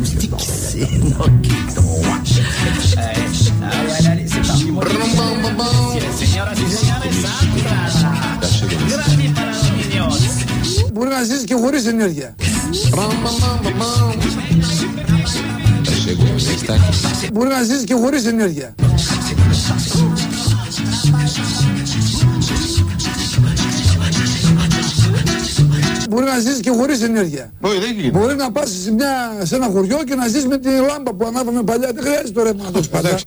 acoustique, c'est Noki Μπορεί να ζήσει και χωρίς ενέργεια. Μπορεί να ζήσει και χωρίς ενέργεια. Μπορεί να ζήσει και χωρίς ενέργεια. Όχι, δεν γίνεται. Μπορεί να πας σε, μια, σε ένα χωριό και να ζεις με τη λάμπα που ανάβαμε παλιά. Δεν χρειάζεται το ρεύμα να το έχεις πάντα.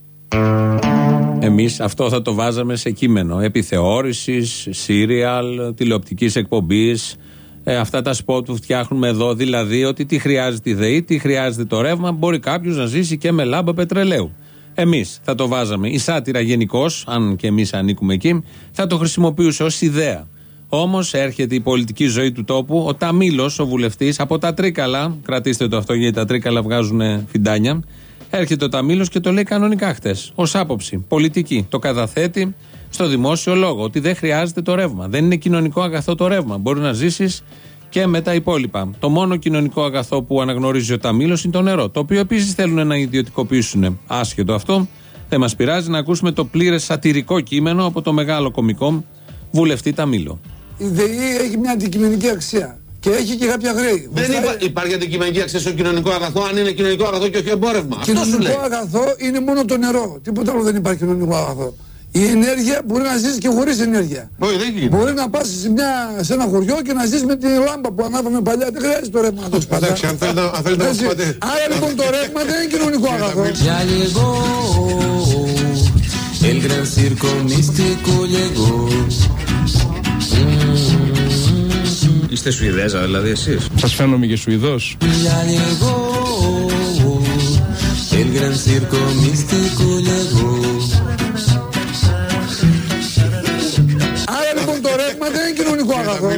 Εμείς αυτό θα το βάζαμε σε κείμενο επιθεώρησης, σύριαλ, τηλεοπτικής εκπομπής. Ε, αυτά τα σποτ που φτιάχνουμε εδώ, δηλαδή ότι τι χρειάζεται η ΔΕΗ, τι χρειάζεται το ρεύμα, μπορεί κάποιος να ζήσει και με λάμπα πετρελαίου. Εμείς θα το βάζαμε. Η σάτυρα γενικώς, αν και εμείς ανήκουμε εκεί, θα το χρησιμοποιούσε ως ιδέα. Όμως έρχεται η πολιτική ζωή του τόπου. Ο Ταμήλο, ο βουλευτής, από τα Τρίκαλα, κρατήστε το αυτό γιατί τα Τρίκαλα βγάζουν φιντάνια. Έρχεται ο Ταμήλο και το λέει κανονικά χτες. Ω άποψη πολιτική. Το καταθέτει στο δημόσιο λόγο ότι δεν χρειάζεται το ρεύμα. Δεν είναι κοινωνικό αγαθό το ρεύμα. Μπορεί να ζήσεις και με τα υπόλοιπα. Το μόνο κοινωνικό αγαθό που αναγνωρίζει ο Ταμήλο είναι το νερό. Το οποίο επίσης θέλουν να ιδιωτικοποιήσουν. Άσχετο αυτό. Δεν μας πειράζει να ακούσουμε το πλήρες σατυρικό κείμενο από το μεγάλο κομικό βουλευτή Ταμήλο. Η ΔΕΗ έχει μια αντικειμενική αξία. Και έχει και κάποια χρέη. Δεν Βοηθάει- υπά, υπάρχει αντικειμενική αξία στο κοινωνικό αγαθό αν είναι κοινωνικό αγαθό και όχι εμπόρευμα. Αυτό σου λέει. Κοινωνικό αγαθό είναι μόνο το νερό. Τίποτα άλλο δεν υπάρχει κοινωνικό αγαθό. Η ενέργεια μπορεί να ζήσει και χωρίς ενέργεια. Όχι, δεν γίνεται. Μπορεί να πας σε, μια, σε ένα χωριό και να ζεις με τη λάμπα που ανάβαμε παλιά. Δεν χρειάζεται το ρεύμα να το έχεις πάντα. Εντάξει, αν θέλετε, αν θέλετε να μας Έτσι. πάτε. Άρα λοιπόν το ρεύμα δεν είναι κοινωνικό αγαθό. Ya llegó, el gran circo místico llegó. Είστε Σουηδέζα δηλαδή εσείς. Σας φαίνομαι και Σουηδός. Ya llegó, el gran circo místico llegó. Άρα λοιπόν το ρεύμα δεν είναι κοινωνικό αγαθό.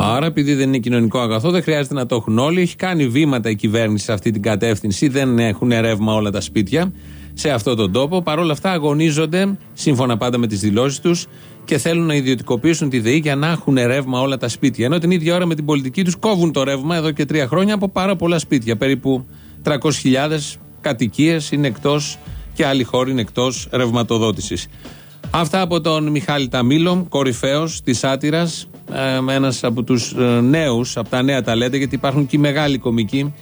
Άρα, επειδή δεν είναι κοινωνικό αγαθό, δεν χρειάζεται να το έχουν όλοι. Έχει κάνει βήματα η κυβέρνηση σε αυτή την κατεύθυνση. Δεν έχουν ρεύμα όλα τα σπίτια σε αυτόν τον τόπο. Παρ' όλα αυτά, αγωνίζονται, σύμφωνα πάντα με τις δηλώσεις τους, και θέλουν να ιδιωτικοποιήσουν τη ΔΕΗ για να έχουν ρεύμα όλα τα σπίτια. Ενώ την ίδια ώρα με την πολιτική τους κόβουν το ρεύμα εδώ και τρία χρόνια από πάρα πολλά σπίτια. Περίπου 300.000 κατοικίες είναι εκτός και άλλοι χώροι είναι εκτός ρευματοδότησης. Αυτά από τον Μιχάλη Ταμίλο, κορυφαίος της Άτυρας, ένας από τους νέους, από τα νέα ταλέντα, γιατί υπάρχουν και οι μεγάλοι κομικοί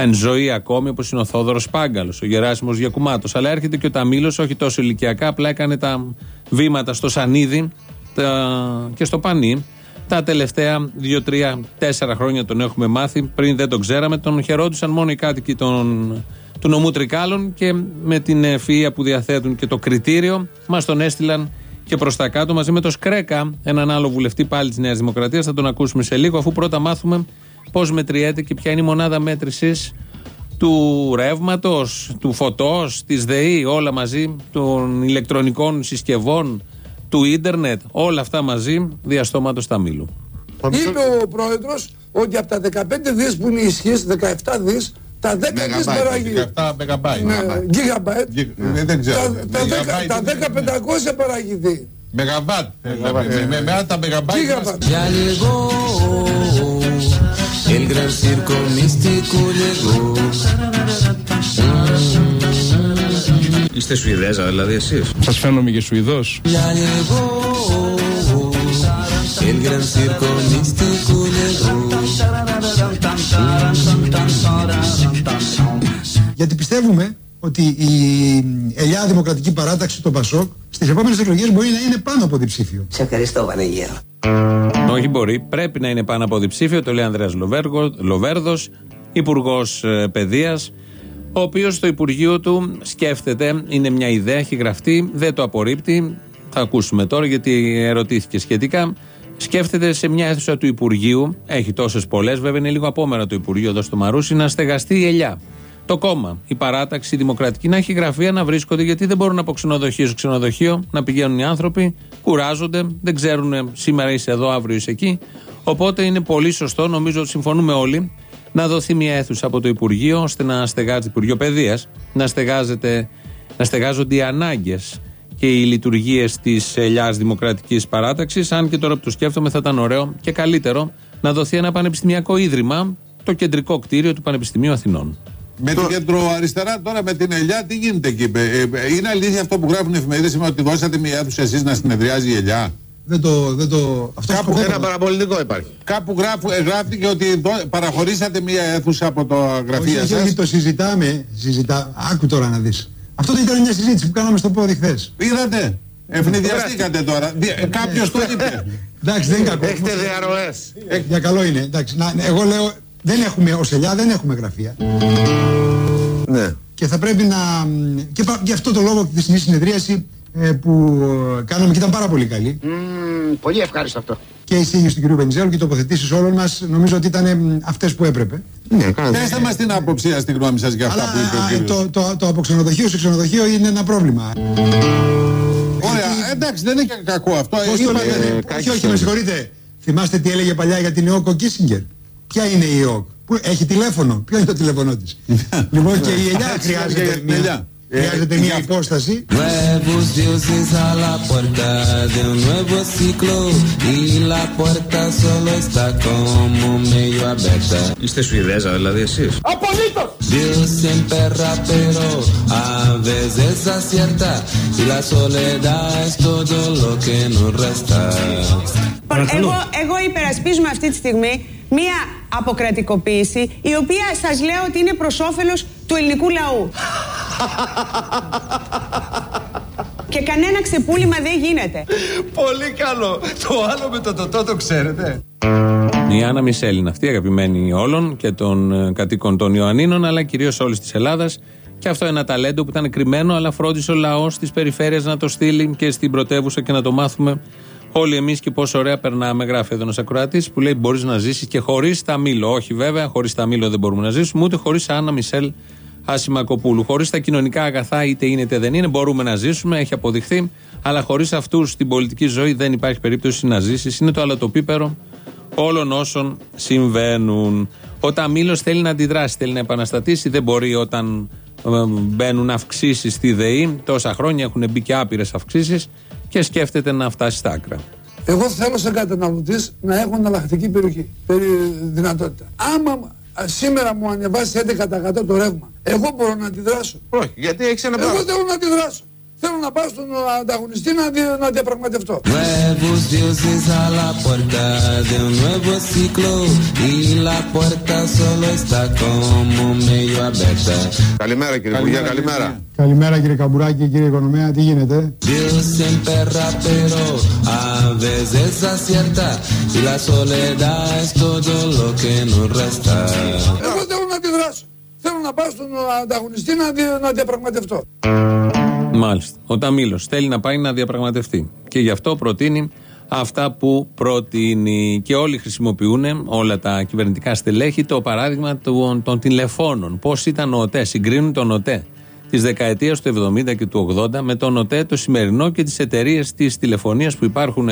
εν ζωή ακόμη, όπως είναι ο Θόδωρος Πάγκαλος, ο Γεράσιμος Γιακουμάτος. Αλλά έρχεται και ο Ταμίλος, όχι τόσο ηλικιακά, απλά έκανε τα βήματα στο Σανίδι τα- και στο Πανί. Τα τελευταία δύο, τρία, τέσσερα χρόνια τον έχουμε μάθει. Πριν δεν τον ξέραμε, τον χαιρόντουσαν μόνο οι κάτοικοι των, του νομού Τρικάλων και με την ευφυΐα που διαθέτουν και το κριτήριο μας τον έστειλαν και προς τα κάτω μαζί με τον Σκρέκα, έναν άλλο βουλευτή πάλι της Νέας Δημοκρατίας. Θα τον ακούσουμε σε λίγο, αφού πρώτα μάθουμε πώ μετριέται και ποια είναι η μονάδα μέτρηση του ρεύματο, του φωτό, τη ΔΕΗ, όλα μαζί, των ηλεκτρονικών συσκευών, του ίντερνετ, όλα αυτά μαζί, διαστόματο Ταμίλου. Είπε ο πρόεδρος ότι από τα 15 δις που είναι ισχύς, 17 δις, τα 10 δις παράγει. 17 μεγαμπάιτ. Ναι, gigabyte. Γι- ε, δεν ξέρω. Τα- τα Μεγαμπάιτ δέκα- Τα είναι- 10-500 παράγει ΔΕΗ. Μεγαμπάτ. Ε, με- με- Με άλλα τα μεγαμπάιτ. Gigabyte. είμαστε- Ya llegó, el gran circo místico llegó. Είστε Σουηδέζα δηλαδή εσείς. Σας φαίνομαι και Σουηδός. Ya llegó, el gran circo místico llegó. Γιατί πιστεύουμε ότι η Ελιά Δημοκρατική Παράταξη, το ΠΑΣΟΚ, στις επόμενες εκλογές μπορεί να είναι πάνω από διψήφιο. Σε ευχαριστώ Βανίγερο. Όχι, μπορεί. Πρέπει να είναι πάνω από διψήφιο. Το λέει ο Ανδρέα Λοβέρδος, Υπουργός Παιδείας, ο οποίος στο Υπουργείο του σκέφτεται, είναι μια ιδέα, έχει γραφτεί, δεν το απορρίπτει. Θα ακούσουμε τώρα γιατί ερωτήθηκε σχετικά. Σκέφτεται σε μια αίθουσα του Υπουργείου, έχει τόσες πολλές, βέβαια είναι λίγο απόμερα το Υπουργείο εδώ στο Μαρούσι, να στεγαστεί η ελιά. Το κόμμα, η παράταξη, η δημοκρατική, να έχει γραφεία να βρίσκονται, γιατί δεν μπορούν από ξενοδοχείο σε ξενοδοχείο να πηγαίνουν οι άνθρωποι, κουράζονται, δεν ξέρουν σήμερα είσαι εδώ, αύριο είσαι εκεί. Οπότε είναι πολύ σωστό, νομίζω ότι συμφωνούμε όλοι, να δοθεί μια αίθουσα από το Υπουργείο, ώστε να στεγάζεται, Υπουργείο Παιδείας, να, στεγάζεται, να στεγάζονται οι ανάγκες και οι λειτουργίες της ελιάς Δημοκρατικής Παράταξης. Αν και τώρα που το σκέφτομαι, θα ήταν ωραίο και καλύτερο να δοθεί ένα πανεπιστημιακό ίδρυμα το κεντρικό κτίριο του Πανεπιστημίου Αθηνών. Με την κεντροαριστερά τώρα με την Ελιά, τι γίνεται εκεί; Ε, ε, Είναι αλήθεια αυτό που γράφουν οι εφημερίδες σήμερα ότι δώσατε μια αίθουσα εσείς να συνεδριάζει η Ελιά; Δεν το, δεν το, αυτό Κάπου σκοπεύω. Ένα παραπολιτικό υπάρχει. Κάπου γράφου, ε, γράφτηκε ότι δω- παραχωρήσατε μια αίθουσα από το Όχι, γραφείο όχι, σας. όχι, το συζητάμε. Συζητά... Άκου τώρα να δεις. Αυτό δεν ήταν μια συζήτηση που κάναμε στο πόδι χθες. Είδατε; Ευνηδιαστήκατε τώρα. Κάποιος το είπε. Εντάξει, δεν είναι κακό. Έχετε διαρροές. Ε, Για καλό είναι. Εντάξει, να, εγώ λέω, δεν έχουμε, ως ελιά δεν έχουμε γραφεία. Ναι. Και θα πρέπει να. Και πα- γι' αυτό το λόγο τη χθεσινή συνεδρίαση ε, που ε, κάναμε και ήταν πάρα πολύ καλή. πολύ ευχάριστο αυτό. Και η εισήγηση του κ. Βενιζέλου και οι τοποθετήσεις όλων μας νομίζω ότι ήταν αυτές που έπρεπε. Ναι, κάνετε. Πετε μας την άποψία στη γνώμη σας για αυτά Αλλά που είπε ο κύριος. το, το, το από ξενοδοχείο σε ξενοδοχείο είναι ένα πρόβλημα. Ωραία, εντάξει, δεν είναι και κακό αυτό. Ε, Πώς το είπατε- λέγανε, όχι, όχι, με συγχωρείτε. Θυμάστε τι έλεγε παλιά για την ΕΟΚ ο Κίσιγκερ. Ποια είναι η ΕΟΚ, που έχει τηλέφωνο; Ποιο είναι το τηλέφωνό της; λοιπόν και η Ελιά Έτσι, για χρειάζεται την μια, Ελιά. Ε, χρειάζεται για μια αυτό. υπόσταση. Nuevos dioses a la puerta de un nuevo ciclo y la puerta solo está como medio abierta. Είστε Σουηδέζα δηλαδή εσείς; Dios siempre rapero, a veces acierta y la soledad es todo lo que nos resta. Λοιπόν, εγώ, εγώ υπερασπίζουμε αυτή τη στιγμή μία αποκρατικοποίηση η οποία σας λέω ότι είναι προς όφελος του ελληνικού λαού. Και κανένα ξεπούλημα δεν γίνεται. Πολύ καλό. Το άλλο με το τοτό το ξέρετε. Η Άννα Μισελ είναι αυτή, αγαπημένη όλων και των ε, κατοίκων των Ιωαννίνων, αλλά κυρίως όλης της Ελλάδας. Και αυτό ένα ταλέντο που ήταν κρυμμένο, αλλά φρόντισε ο λαός τη περιφέρεια να το στείλει και στην πρωτεύουσα και να το μάθουμε όλοι εμείς και πόσο ωραία περνάμε. Γράφει εδώ ένας ακροατής που λέει: Μπορείς να ζήσεις και χωρίς τα μήλο. Όχι, βέβαια, χωρίς τα μήλο δεν μπορούμε να ζήσουμε, ούτε χωρίς Άννα Μισελ Ασημακοπούλου. Χωρίς τα κοινωνικά αγαθά, είτε είναι είτε δεν είναι, μπορούμε να ζήσουμε, έχει αποδειχθεί. Αλλά χωρίς αυτούς στην πολιτική ζωή δεν υπάρχει περίπτωση να ζήσεις. Είναι το αλατοπίπερο όλων όσων συμβαίνουν. Ο Ταμήλο θέλει να αντιδράσει, θέλει να επαναστατήσει. Δεν μπορεί όταν ε, μπαίνουν αυξήσεις στη ΔΕΗ. Τόσα χρόνια έχουν μπει και άπειρες αυξήσεις και σκέφτεται να φτάσει στα άκρα. Εγώ θέλω σαν καταναλωτής να έχω εναλλακτική περιοχή, περί, δυνατότητα. Άμα α, σήμερα μου ανεβάσει 11% το ρεύμα, εγώ μπορώ να αντιδράσω. Όχι, γιατί έχεις ένα Εγώ πράγμα. θέλω να αντιδράσω. Θέλω να πάω στον ανταγωνιστή να, δι- να διαπραγματευτώ. Nuevos dioses a la puerta de un nuevo ciclo y la puerta solo está como medio abierta. Καλημέρα κύριε Υπουργέ, καλημέρα. Καλημέρα κύριε Καμπουράκη, κύριε Οικονομέα, τι γίνεται; Dios siempre rapero, a veces acierta y la soledad es todo lo que nos resta. Εγώ θέλω να αντιδράσω. Θέλω να πάω στον ανταγωνιστή να, δι- να διαπραγματευτώ. Μάλιστα. Ο Ταμήλο θέλει να πάει να διαπραγματευτεί. Και γι' αυτό προτείνει αυτά που προτείνει. Και όλοι χρησιμοποιούν, όλα τα κυβερνητικά στελέχη, το παράδειγμα των, των τηλεφώνων. Πώς ήταν ο ΟΤΕ, συγκρίνουν τον ΟΤΕ της δεκαετίας του 70 και του 80 με τον ΟΤΕ το σημερινό και τις εταιρείες της τηλεφωνίας που υπάρχουν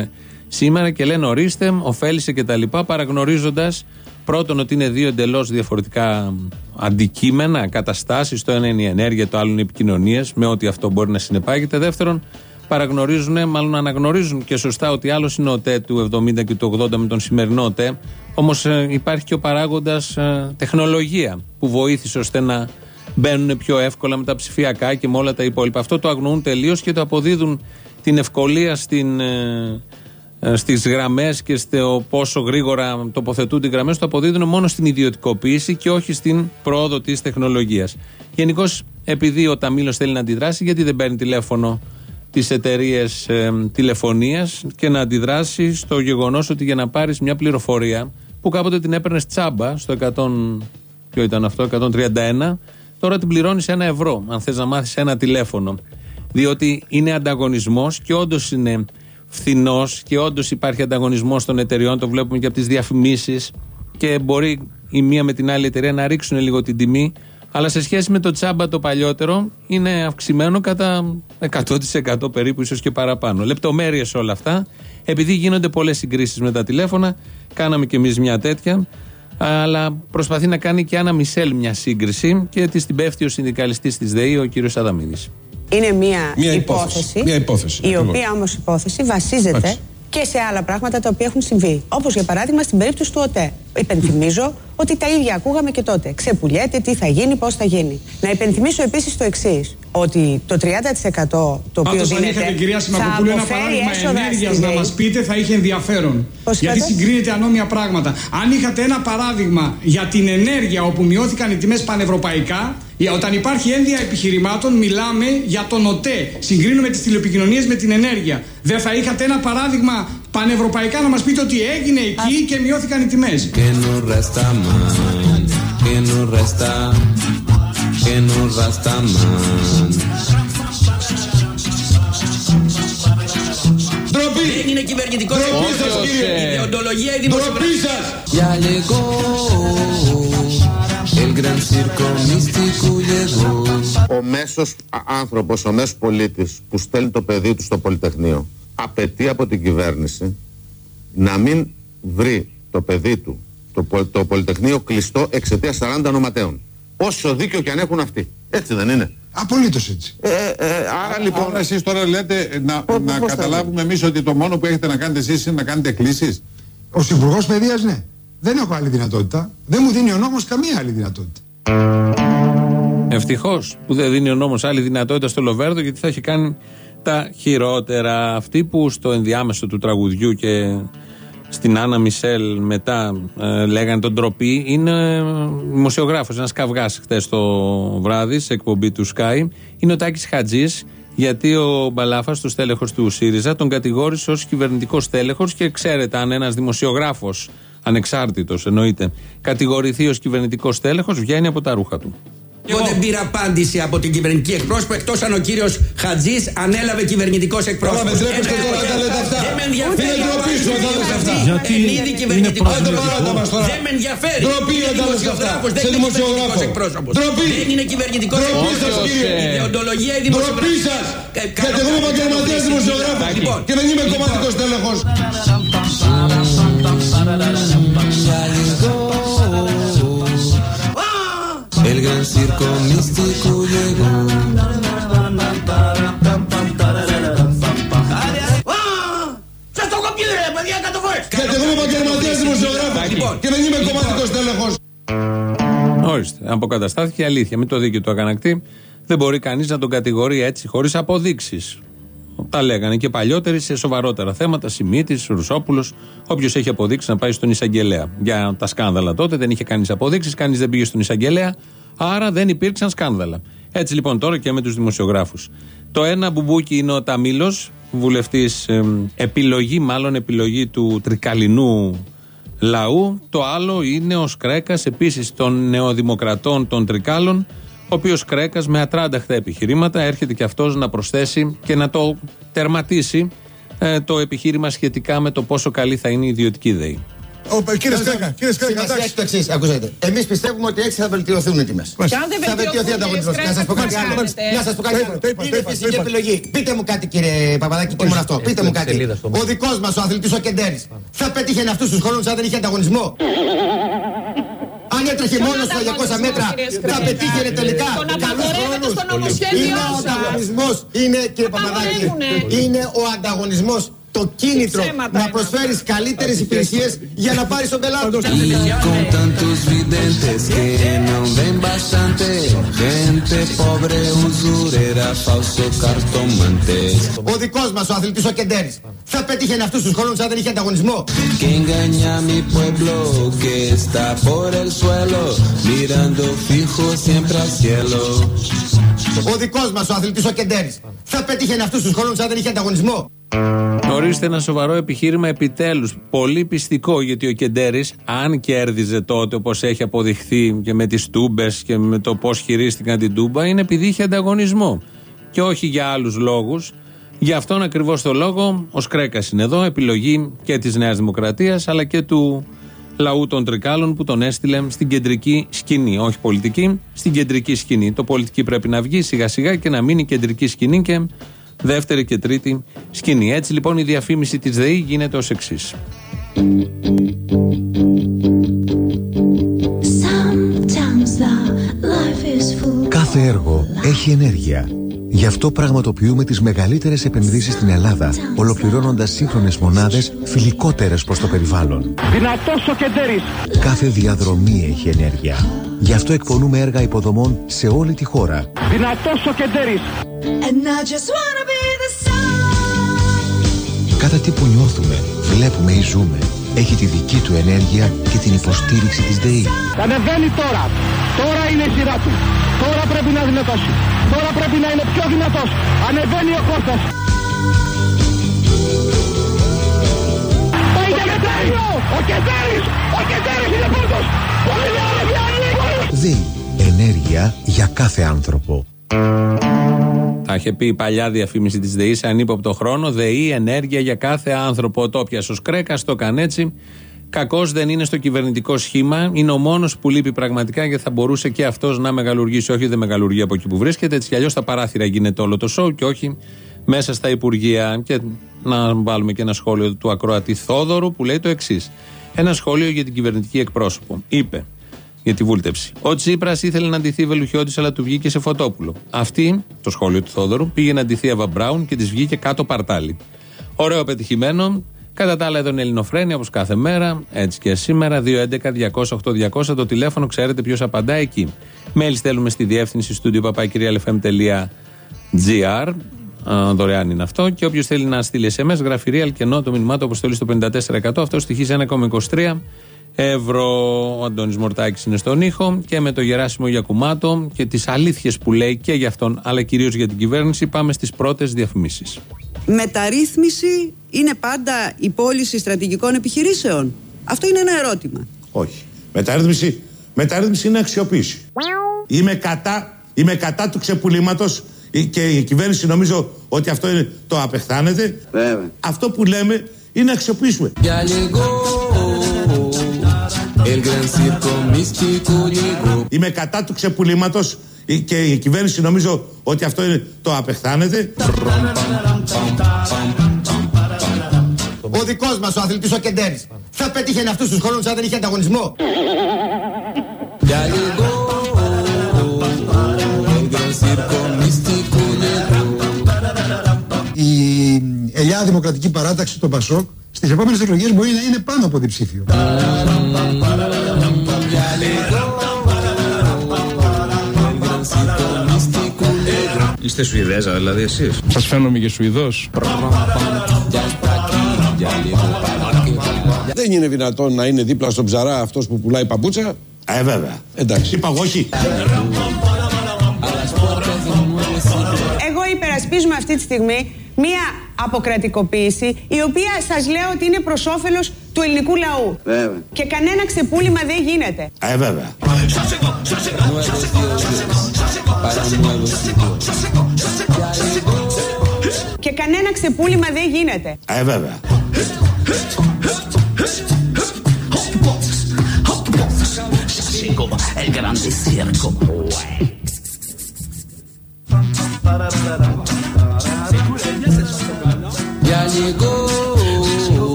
σήμερα και λένε ορίστε, ωφέλισε κτλ. Παραγνωρίζοντας πρώτον ότι είναι δύο εντελώς διαφορετικά αντικείμενα, καταστάσεις. Το ένα είναι η ενέργεια, το άλλο είναι οι επικοινωνίες, με ό,τι αυτό μπορεί να συνεπάγεται. Δεύτερον, παραγνωρίζουν, μάλλον αναγνωρίζουν και σωστά ότι άλλος είναι ο ΤΕ του 70 και του 80 με τον σημερινό ΤΕ. Όμως υπάρχει και ο παράγοντας τεχνολογία που βοήθησε ώστε να μπαίνουν πιο εύκολα με τα ψηφιακά και με όλα τα υπόλοιπα. Αυτό το αγνοούν τελείως και το αποδίδουν την ευκολία στην, ε, ε, στις γραμμές και στο πόσο γρήγορα τοποθετούνται οι γραμμές το αποδίδουν μόνο στην ιδιωτικοποίηση και όχι στην πρόοδο της τεχνολογίας. Γενικώ επειδή ο Ταμήλος θέλει να αντιδράσει γιατί δεν παίρνει τηλέφωνο τις εταιρείες ε, τηλεφωνίας και να αντιδράσει στο γεγονός ότι για να πάρεις μια πληροφορία που κάποτε την έπαιρνες τσάμπα στο 100, ποιο ήταν αυτό, 131 τώρα την πληρώνεις ένα ευρώ αν θες να μάθεις ένα τηλέφωνο διότι είναι ανταγωνισμός και όντως είναι φθηνός και όντως υπάρχει ανταγωνισμός των εταιριών. Το βλέπουμε και από τις διαφημίσεις. Και μπορεί η μία με την άλλη εταιρεία να ρίξουν λίγο την τιμή. Αλλά σε σχέση με το τσάμπα το παλιότερο είναι αυξημένο κατά 100% περίπου, ίσως και παραπάνω. Λεπτομέρειες όλα αυτά. Επειδή γίνονται πολλές συγκρίσεις με τα τηλέφωνα, κάναμε κι εμείς μια τέτοια. Αλλά προσπαθεί να κάνει και Άννα Μισελ μια σύγκριση και της την πέφτει ο συνδικαλιστής της ΔΕΗ, ο κύριος Αδαμίδης. Είναι μία, Μία υπόθεση, υπόθεση. Μία υπόθεση, η ακριβώς. οποία όμως υπόθεση βασίζεται Εντάξει. και σε άλλα πράγματα τα οποία έχουν συμβεί. Όπως για παράδειγμα στην περίπτωση του ΟΤΕ. Υπενθυμίζω ότι τα ίδια ακούγαμε και τότε. Ξεπουλιέται, τι θα γίνει, πώς θα γίνει. Να υπενθυμίσω επίσης το εξής, ότι το 30% το οποίο Πάντως, αν δίνεται. είχατε κυρία θα Σιμακοπούλου ένα αποφέρει παράδειγμα έσοδα ενέργειας στη να ΔΕΗ. μας πείτε, θα είχε ενδιαφέρον. Πώς Γιατί είπατε; συγκρίνεται ανώμια πράγματα. Αν είχατε ένα παράδειγμα για την ενέργεια όπου μειώθηκαν οι τιμές πανευρωπαϊκά, για όταν υπάρχει ένδια επιχειρημάτων, μιλάμε για τον ΟΤΕ. Συγκρίνουμε τις τηλεπικοινωνίες με την ενέργεια. Δεν θα είχατε ένα παράδειγμα πανευρωπαϊκά να μας πείτε ότι έγινε εκεί και μειώθηκαν οι τιμές. Que no resta más, que no resta, que no resta más. Ντροπή! Δεν είναι κυβερνητικός Ντροπή σας, εκπρόσωπος. κύριε. Η ιδεοντολογία η Ντροπή δημοσιογραφία. Σας! Ya llegó, el gran circo místico llegó. Ο μέσος α- άνθρωπος, ο μέσος πολίτης που στέλνει το παιδί του στο Πολυτεχνείο απαιτεί από την κυβέρνηση να μην βρει το παιδί του το, πο- το Πολυτεχνείο κλειστό εξαιτίας 40 νοματέων. Όσο δίκιο και αν έχουν αυτοί. Έτσι δεν είναι. Απολύτως έτσι. Ε, ε, άρα λοιπόν. Άρα εσείς τώρα λέτε ε, να, να πώς θα καταλάβουμε εμείς ότι το μόνο που έχετε να κάνετε εσείς είναι να κάνετε κλήσεις. Ω Υπουργός Παιδείας, ναι. Δεν έχω άλλη δυνατότητα. Δεν μου δίνει ο νόμος καμία άλλη δυνατότητα. Ευτυχώς που δεν δίνει ο νόμος άλλη δυνατότητα στο Λοβέρδο γιατί θα έχει κάνει τα χειρότερα. Αυτοί που στο ενδιάμεσο του τραγουδιού και στην Άννα Μισελ μετά ε, λέγανε τον ντροπή είναι δημοσιογράφος, ένας καυγάς χτε το βράδυ σε εκπομπή του Sky. Είναι ο Τάκης Χατζής, γιατί ο Μπαλάφας, του στέλεχος του ΣΥΡΙΖΑ, τον κατηγόρησε ως κυβερνητικός στέλεχος και ξέρετε, αν ένας δημοσιογράφος, ανεξάρτητος εννοείται, κατηγορηθεί ως κυβερνητικός στέλεχος, βγαίνει από τα ρούχα του. Εγώ δεν πήρα απάντηση από την κυβερνητική εκπρόσωπο εκτό αν ο κύριο Χατζή ανέλαβε κυβερνητικό εκπρόσωπο. Καλά, με τρέπεστε τώρα να τα λέτε αυτά. Δεν με ενδιαφέρει. Είναι η ντροπή απάντηση σου του να τα κύριου λες αυτά. Χατζή. Γιατί Εν είδη είναι κυβερνητικός προβληματικό. εκπρόσωπος. Άντε παράτα μας τώρα. Δεν με ενδιαφέρει. Ντροπή Είναι να τα λες αυτά. δημοσιογράφος, Σε δεν είναι δημοσιογράφο. κυβερνητικός εκπρόσωπος. Ντροπή. Δεν είναι κυβερνητικός Ντροπή εκπρόσωπος. σας, κύριε. Η ιδεοντολογία η Ντροπή δημοσιογραφία. σας. Ε, Γιατί κάνω εγώ είμαι κάτι επαγγελματίας κάνω δημοσιογράφος Λοιπόν, και δεν είμαι κομματικός τέλεχος. Ya llegó, el gran circo místico llegó. Σας το κοπεί ρε παιδιά κάτω φορές. Γιατί εγώ είμαι επαγγελματίας δημοσιογράφος Λοιπόν, και δεν είμαι κομματικός τέλεχος. Ορίστε, αποκαταστάθηκε η αλήθεια. Με το δίκαιο του αγανακτή δεν μπορεί κανείς να τον κατηγορεί έτσι χωρίς αποδείξεις. Τα λέγανε και παλιότεροι σε σοβαρότερα θέματα. Σιμίτης, Ρουσόπουλος. Όποιος έχει αποδείξει να πάει στον εισαγγελέα. Για τα σκάνδαλα τότε δεν είχε κανείς αποδείξεις, κανείς δεν πήγε στον εισαγγελέα. Άρα δεν υπήρξαν σκάνδαλα. Έτσι λοιπόν τώρα και με τους δημοσιογράφους. Το ένα μπουμπούκι είναι ο Ταμήλο, βουλευτής, επιλογή, μάλλον επιλογή του τρικαλινού λαού. Το άλλο είναι ο Σκρέκας, επίσης των νεοδημοκρατών των Τρικάλων, ο οποίος Κρέκας με ατράνταχτα επιχειρήματα έρχεται και αυτός να προσθέσει και να το τερματίσει ε, το επιχείρημα σχετικά με το πόσο καλή θα είναι η ιδιωτική ΔΕΗ. Κύριε Σκρέκα, κύριε Σκρέκα, Σημασία έχει το εξής, ακούσατε. Εμείς πιστεύουμε ότι έτσι θα βελτιωθούν οι τιμές. Και αν δεν Θα βελτιωθεί ο βελτιωθούν, ανταγωνισμός. κύριε Να σας πω Σκρέκα, κάτι τι άλλο. κάνετε; Να σας πω κάτι άλλο. Το είπα, το Είναι είπα, το φυσική είπα. επιλογή. Πείτε μου κάτι, κύριε Παπαδάκη, και μόνο αυτό. Πείτε μου κάτι. Ο δικός μας, ο αθλητής ο Κεντέρης, θα πετύχαινε αυτούς τους χρόνους αν δεν είχε ανταγωνισμό; Αν έτρεχε μόνο στα 200 μέτρα, κύριε θα Σκρέκα. πετύχαινε τελικά Τον καλούς απαγορεύετε χρόνους. στο νομοσχέδιό Είναι ο σας. ανταγωνισμός, είναι κύριε Παπαδάκη, Απαγορεύουνε. είναι ο ανταγωνισμός το κίνητρο ψέματα να είναι προσφέρεις καλύτερες υπηρεσίες για να πάρεις τον πελάτη. Y con tantos videntes que no ven bastante, gente pobre, usurera, falso cartomante. Ο δικός μας, ο αθλητής ο Κεντέρης, θα πετύχαινε αυτούς τους χρόνους αν δεν είχε ανταγωνισμό. Que engaña a mi pueblo que está por el suelo, mirando fijo siempre al cielo. Ο δικός μας, ο αθλητής ο Κεντέρης, θα πετύχαινε αυτούς τους χρόνους αν δεν είχε ανταγωνισμό. Ορίστε ένα σοβαρό επιχείρημα επιτέλους. Πολύ πιστικό γιατί ο Κεντέρης, αν κέρδιζε τότε όπως έχει αποδειχθεί και με τις τούμπες και με το πώς χειρίστηκαν την τούμπα, είναι επειδή είχε ανταγωνισμό. Και όχι για άλλους λόγους. Γι' αυτόν ακριβώς το λόγο ο Σκρέκας είναι εδώ, επιλογή και της Νέας Δημοκρατίας αλλά και του λαού των Τρικάλων που τον έστειλε στην κεντρική σκηνή. Όχι πολιτική, στην κεντρική σκηνή. Το πολιτική πρέπει να βγει σιγά σιγά και να μείνει κεντρική σκηνή και δεύτερη και τρίτη σκηνή. Έτσι λοιπόν η διαφήμιση της ΔΕΗ γίνεται ως εξής. Κάθε έργο έχει ενέργεια. Γι' αυτό πραγματοποιούμε τις μεγαλύτερες επενδύσεις στην Ελλάδα, ολοκληρώνοντας σύγχρονες μονάδες φιλικότερες προς το περιβάλλον. Δυνατός ο Κεντέρης. Κάθε διαδρομή έχει ενέργεια. Γι' αυτό εκπονούμε έργα υποδομών σε όλη τη χώρα. Δυνατός ο Κεντέρης. Κάθε τι που νιώθουμε, βλέπουμε ή ζούμε, έχει τη δική του ενέργεια και την υποστήριξη της ΔΕΗ. Ανεβαίνει τώρα. Τώρα είναι η σειρά του. Τώρα πρέπει να δυνατώσει. Τώρα πρέπει να είναι πιο δυνατός. Ανεβαίνει ο Κώστας. Πάει για μετάλλιο. Ο Κεντέρης. Ο Κεντέρης είναι πρώτος. Πολύ ωραία. ΔΕΗ. Ενέργεια για κάθε άνθρωπο. Τα είχε πει η παλιά διαφήμιση της ΔΕΗ σε ανύποπτο χρόνο. ΔΕΗ, ενέργεια για κάθε άνθρωπο. Το πιασε ο Σκρέκα, το έκανε έτσι. Κακός δεν είναι στο κυβερνητικό σχήμα. Είναι ο μόνος που λείπει πραγματικά γιατί θα μπορούσε και αυτός να μεγαλουργήσει. Όχι, δεν μεγαλουργεί από εκεί που βρίσκεται. Έτσι κι αλλιώς στα παράθυρα γίνεται όλο το σοου και όχι μέσα στα Υπουργεία. Και να βάλουμε και ένα σχόλιο του ακροατή Θόδωρου που λέει το εξής. Ένα σχόλιο για την κυβερνητική εκπρόσωπο. Είπε για τη βούλτεψη. Ο Τσίπρας ήθελε να αντιθεί Βελουχιώτης, αλλά του βγήκε σε φωτόπουλο. Αυτή, το σχόλιο του Θόδωρου, πήγε να αντιθεί Αβα Μπράουν και της βγήκε κάτω παρτάλι. Ωραίο πετυχημένο. Κατά τα άλλα, εδώ είναι Ελληνοφρένια όπως κάθε μέρα, έτσι και σήμερα. 211-200-8200 το τηλέφωνο, ξέρετε ποιος απαντά εκεί. Μέλη στέλνουμε στη διεύθυνση στούντιο papakirialfm.gr. Δωρεάν είναι αυτό. Και όποιος θέλει να στείλει SMS, γράφει real και ενώ το μηνυμά του αποστολή στο 54%. Αυτό στοιχίζει 1,23 ευρώ. Ο Αντώνης Μορτάκης είναι στον ήχο και με το Γεράσιμο Γιακουμάτο και τις αλήθειες που λέει και για αυτόν, αλλά κυρίως για την κυβέρνηση, πάμε στις πρώτες διαφημίσεις. Μεταρρύθμιση είναι πάντα η πώληση στρατηγικών επιχειρήσεων; Αυτό είναι ένα ερώτημα. Όχι. Μεταρρύθμιση, μεταρρύθμιση είναι αξιοποίηση. Είμαι κατά, είμαι κατά του ξεπουλήματος και η κυβέρνηση νομίζω ότι αυτό είναι, το απεχθάνεται. Βέβαια. Αυτό που λέμε είναι να αξιοποιήσουμε. Ya llegó Είμαι κατά του ξεπουλήματος και η κυβέρνηση νομίζω ότι αυτό είναι, το απεχθάνεται. Ο δικός μας ο αθλητής ο Κεντέρης θα πέτυχε αυτούς τους χρόνους αν δεν είχε ανταγωνισμό; Ya llegó el gran circo místico llegó. Η Ελιά Δημοκρατική Παράταξη, το Πασόκ, στις επόμενες εκλογές μπορεί να είναι πάνω από διψήφιο. Είστε Σουηδέζα δηλαδή εσείς. Σας φαίνομαι και Σουηδός. Δεν είναι δυνατόν να είναι δίπλα στον ψαρά αυτός που πουλάει παπούτσα; Ε, βέβαια. Εντάξει. Είπα εγώ όχι. Υπερασπίζουμε αυτή τη στιγμή μία αποκρατικοποίηση η οποία σας λέω ότι είναι προς όφελος του ελληνικού λαού. Βέβαια. Και κανένα ξεπούλημα δεν γίνεται. Ε, βέβαια. Και κανένα ξεπούλημα δεν γίνεται. Ε, βέβαια. El grande circo. Ya llegó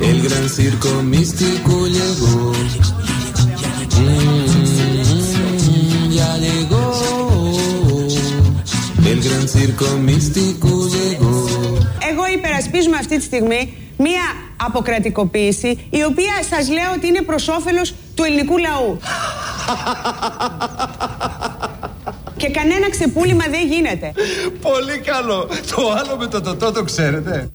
el gran circo místico llegó. Mm, ya llegó el gran circo místico llegó. Εγώ υπερασπίζουμε αυτή τη στιγμή μία αποκρατικοποίηση η οποία σας λέω ότι είναι προς όφελος του ελληνικού λαού. Και κανένα ξεπούλημα δεν γίνεται. Πολύ καλό. Το άλλο με το τοτό το ξέρετε.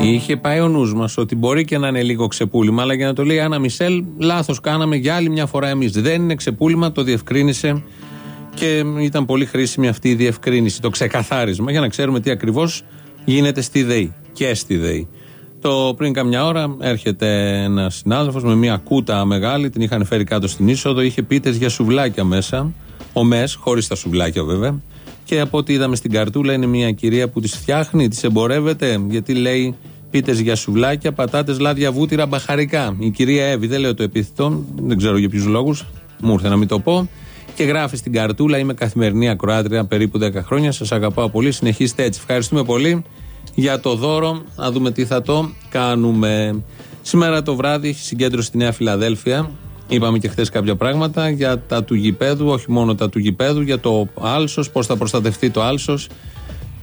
Είχε πάει ο νους μας ότι μπορεί και να είναι λίγο ξεπούλημα, αλλά για να το λέει η Άννα Μισελ, λάθος κάναμε για άλλη μια φορά εμείς. Δεν είναι ξεπούλημα, το διευκρίνησε και ήταν πολύ χρήσιμη αυτή η διευκρίνηση, το ξεκαθάρισμα, για να ξέρουμε τι ακριβώς γίνεται στη ΔΕΗ και στη ΔΕΗ. Το πριν καμιά ώρα έρχεται ένας συνάδελφος με μια κούτα μεγάλη, την είχαν φέρει κάτω στην είσοδο, είχε πίτες για σουβλάκια μέσα. Ο ΜΕΣ, χωρίς τα σουβλάκια βέβαια. Και από ό,τι είδαμε στην καρτούλα είναι μια κυρία που τις φτιάχνει, τις εμπορεύεται, γιατί λέει πίτες για σουβλάκια, πατάτες, λάδια, βούτυρα, μπαχαρικά. Η κυρία Εύη, δεν λέω το επίθετο, δεν ξέρω για ποιους λόγους, μου ήρθε να μην το πω. Και γράφει στην καρτούλα, είμαι καθημερινή ακροάτρια περίπου 10 χρόνια. Σας αγαπάω πολύ, συνεχίστε έτσι. Ευχαριστούμε πολύ για το δώρο. Να δούμε τι θα το κάνουμε. Σήμερα το βράδυ έχει συγκέντρωση στη Νέα Φιλαδέλφια Είπαμε και χθες κάποια πράγματα για τα του γηπέδου, όχι μόνο τα του γηπέδου, για το άλσος, πώς θα προστατευτεί το άλσος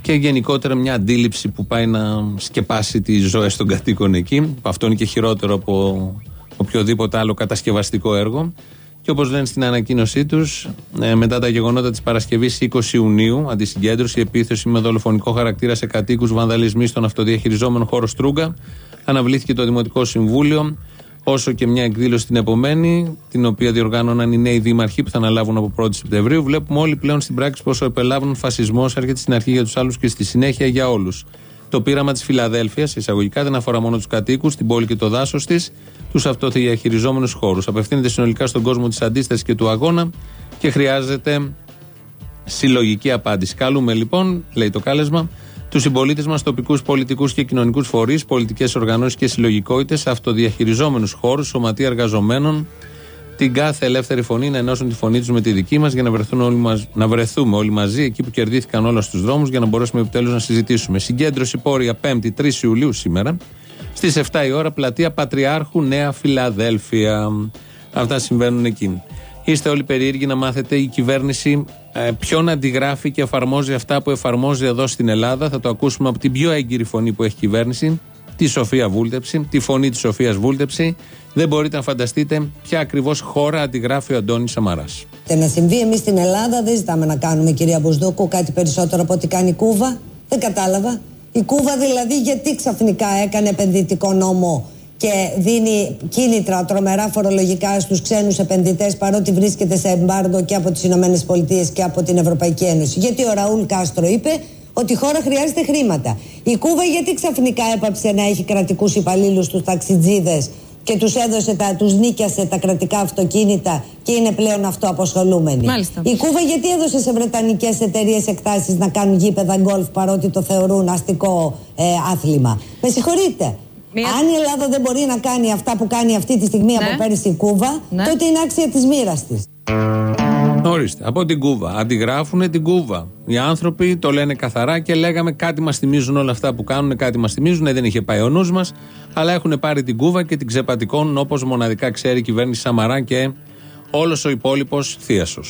και γενικότερα μια αντίληψη που πάει να σκεπάσει τις ζωές των κατοίκων εκεί. Αυτό είναι και χειρότερο από οποιοδήποτε άλλο κατασκευαστικό έργο. Και όπως λένε στην ανακοίνωσή τους, μετά τα γεγονότα της Παρασκευής 20 Ιουνίου, αντισυγκέντρωση, επίθεση με δολοφονικό χαρακτήρα σε κατοίκους, βανδαλισμοί στον αυτοδιαχειριζόμενο χώρο Στρούγκα, αναβλήθηκε το Δημοτικό Συμβούλιο, όσο και μια εκδήλωση την επομένη, την οποία διοργάνωναν οι νέοι δήμαρχοι που θα αναλάβουν από 1η Σεπτεμβρίου. Βλέπουμε όλοι πλέον στην πράξη πόσο επελάβουν φασισμός έρχεται στην αρχή για τους άλλους και στη συνέχεια για όλους. Το πείραμα της Φιλαδέλφια, εισαγωγικά, δεν αφορά μόνο τους κατοίκους, την πόλη και το δάσος της, τους αυτοδιαχειριζόμενου χώρους. Απευθύνεται συνολικά στον κόσμο της αντίστασης και του αγώνα και χρειάζεται συλλογική απάντηση. Καλούμε λοιπόν, λέει το κάλεσμα, τους συμπολίτες μας, τοπικούς πολιτικούς και κοινωνικούς φορείς, πολιτικές οργανώσεις και συλλογικότητες σε αυτοδιαχειριζόμενους χώρους, σωματεία εργαζομένων, την κάθε ελεύθερη φωνή να ενώσουν τη φωνή τους με τη δική μας για να, βρεθούν όλοι μας, να βρεθούμε όλοι μαζί εκεί που κερδίθηκαν όλα στους δρόμους για να μπορέσουμε επιτέλους να συζητήσουμε. Συγκέντρωση πόρια 5η 3 Ιουλίου σήμερα στις 7 η ώρα πλατεία Πατριάρχου Νέα Φιλαδέλφια. Αυτά συμβαίνουν εκεί. Είστε όλοι περίεργοι να μάθετε η κυβέρνηση ε, ποιον αντιγράφει και εφαρμόζει αυτά που εφαρμόζει εδώ στην Ελλάδα. Θα το ακούσουμε από την πιο έγκυρη φωνή που έχει η κυβέρνηση, τη Σοφία Βούλτεψη, τη φωνή της Σοφίας Βούλτεψη. Δεν μπορείτε να φανταστείτε ποια ακριβώς χώρα αντιγράφει ο Αντώνης Σαμαράς. Και να συμβεί εμείς στην Ελλάδα δεν ζητάμε να κάνουμε, κυρία Μπουσδούκου, κάτι περισσότερο από ό,τι κάνει η Κούβα. Δεν κατάλαβα. Η Κούβα δηλαδή γιατί ξαφνικά έκανε επενδυτικό νόμο και δίνει κίνητρα τρομερά φορολογικά στους ξένους επενδυτές παρότι βρίσκεται σε εμπάργο και από τις Ηνωμένες Πολιτείες και από την Ευρωπαϊκή Ένωση. Γιατί ο Ραούλ Κάστρο είπε ότι η χώρα χρειάζεται χρήματα. Η Κούβα γιατί ξαφνικά έπαψε να έχει κρατικούς υπαλλήλους τους ταξιτζίδες και τους έδωσε, τα, τους νίκιασε τα κρατικά αυτοκίνητα και είναι πλέον αυτοαποσχολούμενοι; Μάλιστα. Η Κούβα γιατί έδωσε σε βρετανικές εταιρείες εκτάσεις να κάνουν γήπεδα γκολφ παρότι το θεωρούν αστικό ε, άθλημα; Με συγχωρείτε. Αν η Ελλάδα δεν μπορεί να κάνει αυτά που κάνει αυτή τη στιγμή Ναι. από πέρυσι η Κούβα, τότε είναι άξια της μοίρας της. Ορίστε, από την Κούβα. Αντιγράφουν την Κούβα. Οι άνθρωποι το λένε καθαρά και λέγαμε κάτι μας θυμίζουν όλα αυτά που κάνουν, κάτι μας θυμίζουν. Δεν είχε πάει ο νους μας, αλλά έχουν πάρει την Κούβα και την ξεπατικώνουν όπως μοναδικά ξέρει η κυβέρνηση Σαμαρά και όλος ο υπόλοιπος θίασο.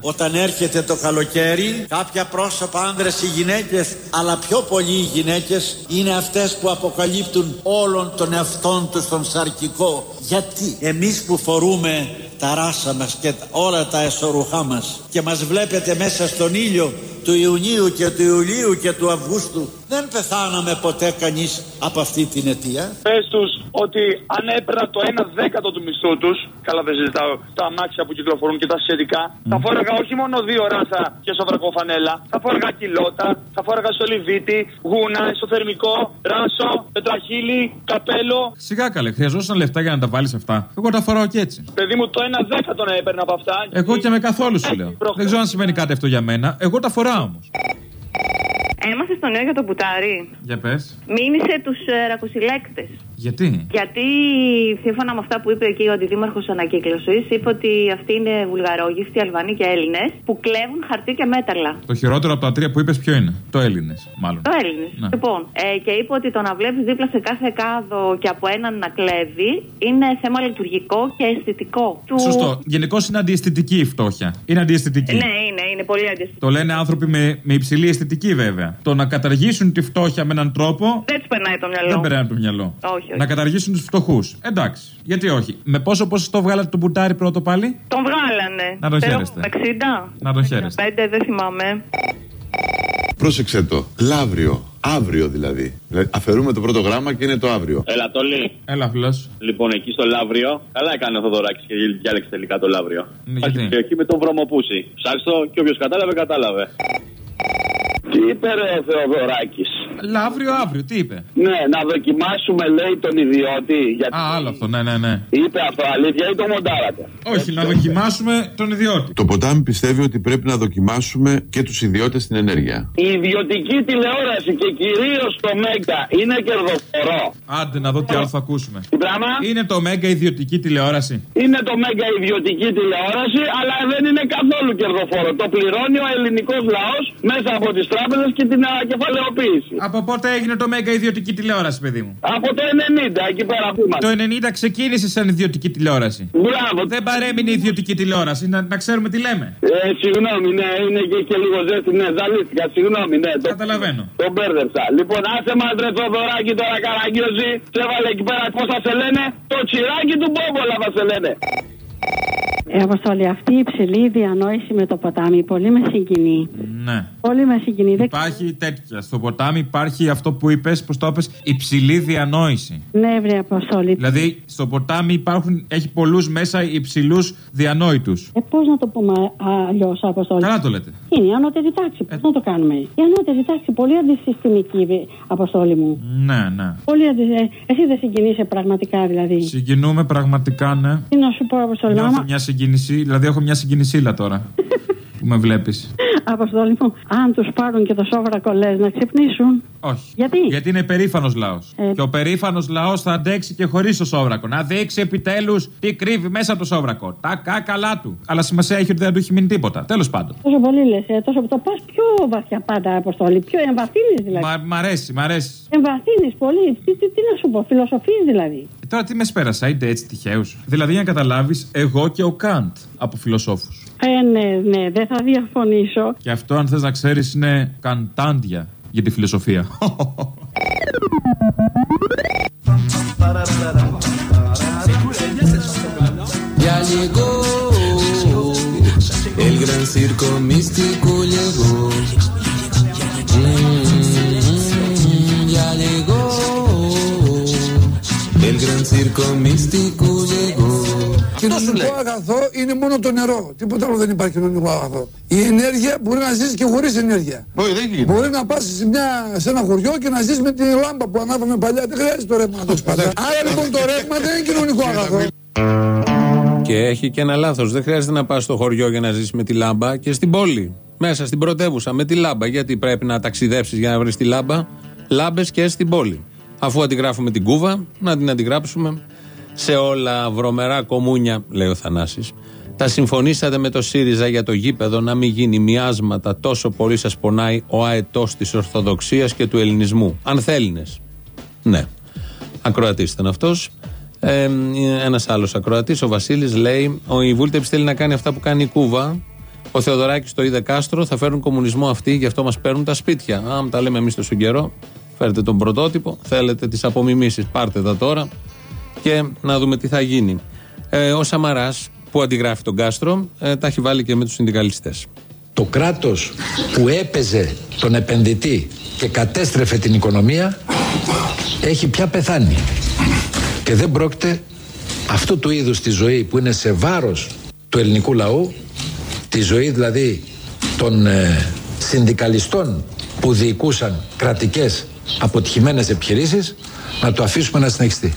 Όταν έρχεται το καλοκαίρι, κάποια πρόσωπα, άνδρες ή γυναίκες, αλλά πιο πολύ οι γυναίκες, είναι αυτές που αποκαλύπτουν όλων των εαυτών τους τον σαρκικό. Γιατί; Εμείς που φορούμε τα ράσα μας και όλα τα εσωρουχά μας και μας βλέπετε μέσα στον ήλιο του Ιουνίου και του Ιουλίου και του Αυγούστου, δεν πεθάναμε ποτέ κανείς από αυτή την αιτία. Πες τους ότι αν έπαιρνα το 1 δέκατο του μισθού τους, καλά δεν συζητάω, τα αμάξια που κυκλοφορούν και τα σχετικά, θα φόραγα όχι μόνο δύο ράσα και σοβρακοφανέλα, θα φόραγα κιλότα, θα φόραγα σολιβίτη, γούνα, ισοθερμικό, ράσο, πετραχίλι, καπέλο. Σιγά καλέ, χρειαζόσαν λεφτά για να τα βάλεις αυτά. Εγώ τα φοράω και έτσι. Παιδί μου, το 1 δέκατο να έπαιρνα από αυτά. Εγώ και με καθόλου σου λέω. Δεν ξέρω αν σημαίνει κάτι αυτό για μένα. Εγώ τα φοράω όμως. Έμαθε στο νέο για το πουτάρι. Για πες. Μήνυσε τους ε, ρακουσιλέκτε. Γιατί; Γιατί σύμφωνα με αυτά που είπε εκεί ο αντιδήμαρχος ανακύκλωσης, είπε ότι αυτοί είναι βουλγαρόγιστοι, Αλβανοί και Έλληνες που κλέβουν χαρτί και μέταλλα. Το χειρότερο από τα τρία που είπες ποιο είναι; Το Έλληνες, μάλλον. Το Έλληνες. Ναι. Λοιπόν, ε, και είπε ότι το να βλέπεις δίπλα σε κάθε κάδο και από έναν να κλέβει είναι θέμα λειτουργικό και αισθητικό. Του... Σωστό. Γενικώς είναι αντιαισθητική η φτώχεια. Είναι αντιαισθητική. Ναι, είναι, είναι πολύ αντιστοιχικό. Το λένε άνθρωποι με, με υψηλή αισθητική βέβαια. Το να καταργήσουν τη φτώχεια με έναν τρόπο. Δεν τους περνάει το μυαλό. Δεν περνάει από το μυαλό. Όχι, όχι. Να καταργήσουν τους φτωχούς. Εντάξει. Γιατί όχι. Με πόσο ποσοστό βγάλατε τον πουτάρι πρώτο πάλι; Τον βγάλανε. Να τον Ξέρω, χαίρεστε. 60. Να τον χαίρεστε. 5, δεν θυμάμαι. Πρόσεξε το. Λαύριο. Αύριο δηλαδή. Δηλαδή, Αφαιρούμε το πρώτο γράμμα και είναι το αύριο. Έλα, Τόλι. Έλα, φιλό. Λοιπόν, εκεί στο Λαύριο, καλά έκανε ο Θοδωράκη και διάλεξε τελικά το Λαύριο. Ναι, Υπάρχει γιατί; και εκεί με τον Βρωμοπούση. Ψάξτε το και όποιος κατάλαβε, κατάλαβε. Τι είπε ρε ο Θεοδωράκης; Λαύριο, αύριο, τι είπε; Ναι, να δοκιμάσουμε λέει τον ιδιώτη. Γιατί Α, άλλο αυτό, ναι, ναι, ναι. είπε αυτό αλήθεια ή το μοντάρατε. Όχι, να δοκιμάσουμε τον ιδιώτη. Το ποτάμι πιστεύει ότι πρέπει να δοκιμάσουμε και τους ιδιώτες στην ενέργεια. Η ιδιωτική τηλεόραση και κυρίως το Μέγκα είναι κερδοφορό. Άντε να δω τι άλλο θα ακούσουμε. Τι πράγμα; Είναι το μέγα ιδιωτική τηλεόραση; Είναι το Μέγκα ιδιωτική τηλεόραση, αλλά δεν είναι καθόλου κερδοφόρο. Το πληρώνει ο ελληνικός λαός μέσα από τις τράπεζες και την ανακεφαλαιοποίηση. Από πότε έγινε το Μέγκα ιδιωτική τηλεόραση, παιδί μου; Από το 90, εκεί πέρα που είμαστε. Το 90 ξεκίνησε σαν ιδιωτική τηλεόραση. Μπράβο. Δεν παρέμεινε ιδιωτική τηλεόραση, να, να ξέρουμε τι λέμε. Ε, συγγνώμη, ναι, είναι και, και λίγο ζέστη, ναι, ζαλίστηκα, συγγνώμη, ναι. Το, Καταλαβαίνω. Τον μπέρδεψα. Λοιπόν, άσε μας ρε Θοδωράκη τώρα καραγκιόζη, σε έβαλε εκεί πέρα, πώς θα σε λένε, το τσιράκι του Μπόμπολα θα σε λένε. Ε, Αποστολή, αυτή η υψηλή διανόηση με το ποτάμι πολύ με συγκινεί. Ναι. Πολύ με συγκινεί. Δεν... Υπάρχει τέτοια. Στο ποτάμι υπάρχει αυτό που είπες, πώς το είπες, υψηλή διανόηση. Ναι, βρε Αποστολή. Δηλαδή, στο ποτάμι υπάρχουν, έχει πολλούς μέσα υψηλού διανόητους. Ε, πώς να το πούμε αλλιώς, Αποστολή. Καλά το λέτε. Είναι η ανώτερη τάξη. Πώς να το κάνουμε; Η ανώτερη τάξη, πολύ αντισυστημική, βρε, Αποστολή μου. Ναι, ναι. Πολύ αντι... ε, Εσύ δεν συγκινείσαι πραγματικά, δηλαδή. Συγκινούμε πραγματικά, ναι. Τι να σου πω, Αποστολή. Νιώθω άμα- μια συγκίνηση, δηλαδή έχω μια συγκινησίλα τώρα. που με βλέπεις. Αποστολή μου, αν τους πάρουν και το σόβρακο, λε να ξυπνήσουν. Όχι. Γιατί; Γιατί είναι περήφανος λαός. Ε. Και ο περήφανος λαός θα αντέξει και χωρίς το σόβρακο. Να δείξει επιτέλους τι κρύβει μέσα από το σόβρακο. Τα κάκαλά του. Αλλά σημασία έχει ότι δεν του έχει μείνει τίποτα. Τέλος πάντων. Τόσο πολύ λες, ε, τόσο το πας πιο βαθιά πάντα, Αποστολή. Πιο εμβαθύνεις δηλαδή. Μα, μ' αρέσει, μ' αρέσει. Εμβαθύνεις πολύ. Τι, τι, τι να σου πω, φιλοσοφείς δηλαδή. Ε, Τώρα τι με σπέρασα, είτε έτσι τυχαίους. Δηλαδή για να καταλάβεις, εγώ και ο Καντ από φιλοσόφους. Ε, ναι, ναι, δεν θα διαφωνήσω. Και αυτό, αν θες να ξέρεις, είναι καντάντια για τη φιλοσοφία. Ya llegó, el gran circo místico llegó. Mm, ya llegó, el gran circo místico llegó. Κοινωνικό αγαθό είναι μόνο το νερό. Τίποτα άλλο δεν υπάρχει κοινωνικό αγαθό. Η ενέργεια μπορεί να ζήσει και χωρίς ενέργεια. Μπορεί να πας σε, μια- σε ένα χωριό και να ζήσει με τη λάμπα που ανάβαμε παλιά. Δεν χρειάζεται το ρεύμα να το έχεις πάντα. Άρα λοιπόν το ρεύμα δεν είναι κοινωνικό αγαθό. Και έχει και ένα λάθος. Δεν χρειάζεται να πας στο χωριό για να ζήσει με τη λάμπα και στην πόλη. Μέσα στην πρωτεύουσα με τη λάμπα. Γιατί πρέπει να ταξιδέψεις για να βρεις τη λάμπα. Λάμπες και στην πόλη. Αφού αντιγράφουμε την κούβα, να την αντιγράψουμε σε όλα βρωμερά κομμούνια, λέει ο Θανάσης. Τα συμφωνήσατε με το ΣΥΡΙΖΑ για το γήπεδο να μην γίνει μοιάσματα. Τόσο πολύ σας πονάει ο αετός της Ορθοδοξίας και του Ελληνισμού. Αν θέλει. Ναι. Ακροατής ήταν αυτός. Ε, Ένας άλλος ακροατής, ο Βασίλης, λέει: Ο η Βούλτεψη θέλει να κάνει αυτά που κάνει η Κούβα. Ο Θεοδωράκης το είδε κάστρο. Θα φέρουν κομμουνισμό αυτοί, γι' αυτό μας παίρνουν τα σπίτια. Αν τα λέμε εμείς τόσο καιρό, φέρετε τον πρωτότυπο. Θέλετε τις απομιμήσεις, πάρτε τα τώρα και να δούμε τι θα γίνει. Ε, ο Σαμαράς, που αντιγράφει τον κάστρο, ε, τα έχει βάλει και με τους συνδικαλιστές. Το κράτος που έπαιζε τον επενδυτή και κατέστρεφε την οικονομία έχει πια πεθάνει. Και δεν πρόκειται αυτού του είδους τη ζωή που είναι σε βάρος του ελληνικού λαού, τη ζωή δηλαδή των ε, συνδικαλιστών που διοικούσαν κρατικές αποτυχημένες επιχειρήσεις, να το αφήσουμε να συνεχιστεί.